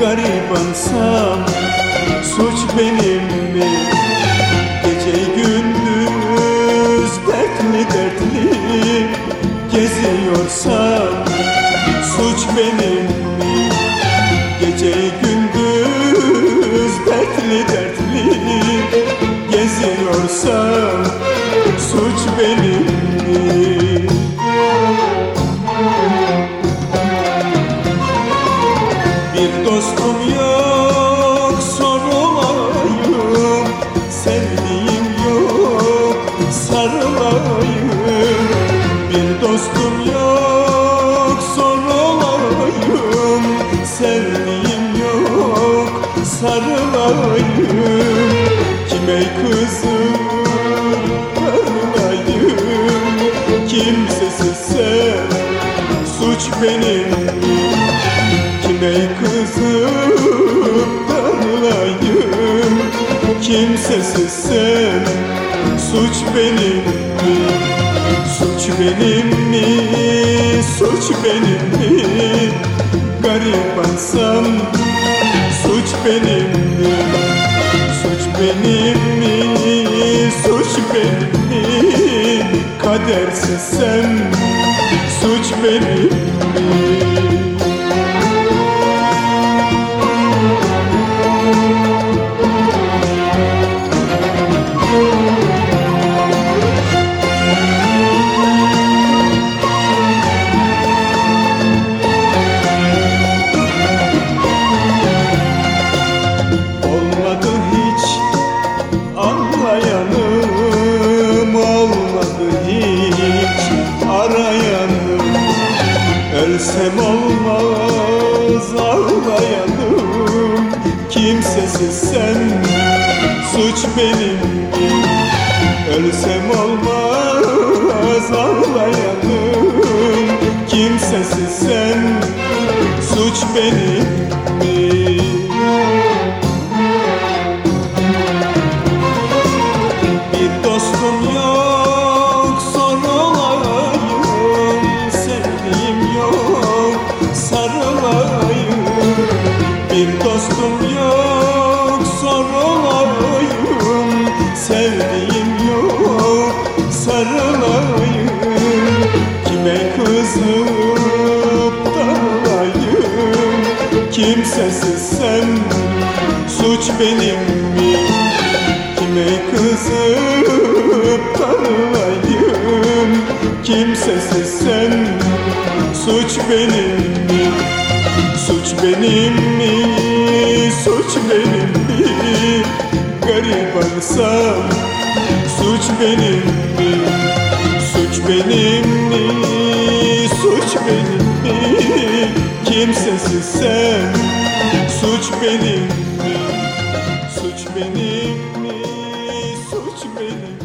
garibansam Suç benim mi? Gece gündüz dertli dertli Geziyorsam Suç benim mi? Gece gündüz dertli dertli Geziyorsam Suç benim dostum yok sorulayım Sevdiğim yok sarılayım. Bir dostum yok sorulayım Sevdiğim yok sarılayım. Kime kızım darılayım Kimsesiz sen suç benim Kimsesiz sen Suç benim mi? Suç benim mi? Suç benim mi? Garibansam Suç benim mi? Suç benim mi? Suç benim mi? Kadersizsem Suç benim mi? Olmaz ağlayanım. Kimsesiz sen suç benim. Ölsem olmaz ağlayanım. Kimsesiz sen suç benim Sevdiğim yok sarılayım Kime kızıp darılayım Kimsesiz sen suç benim mi? Kime kızıp darılayım Kimsesiz sen Suç benim mi? Suç benim yanılsam Suç benim mi? Suç benim mi? Suç benim mi? Kimsesiz sen Suç benim mi? Suç benim mi? Suç benim mi?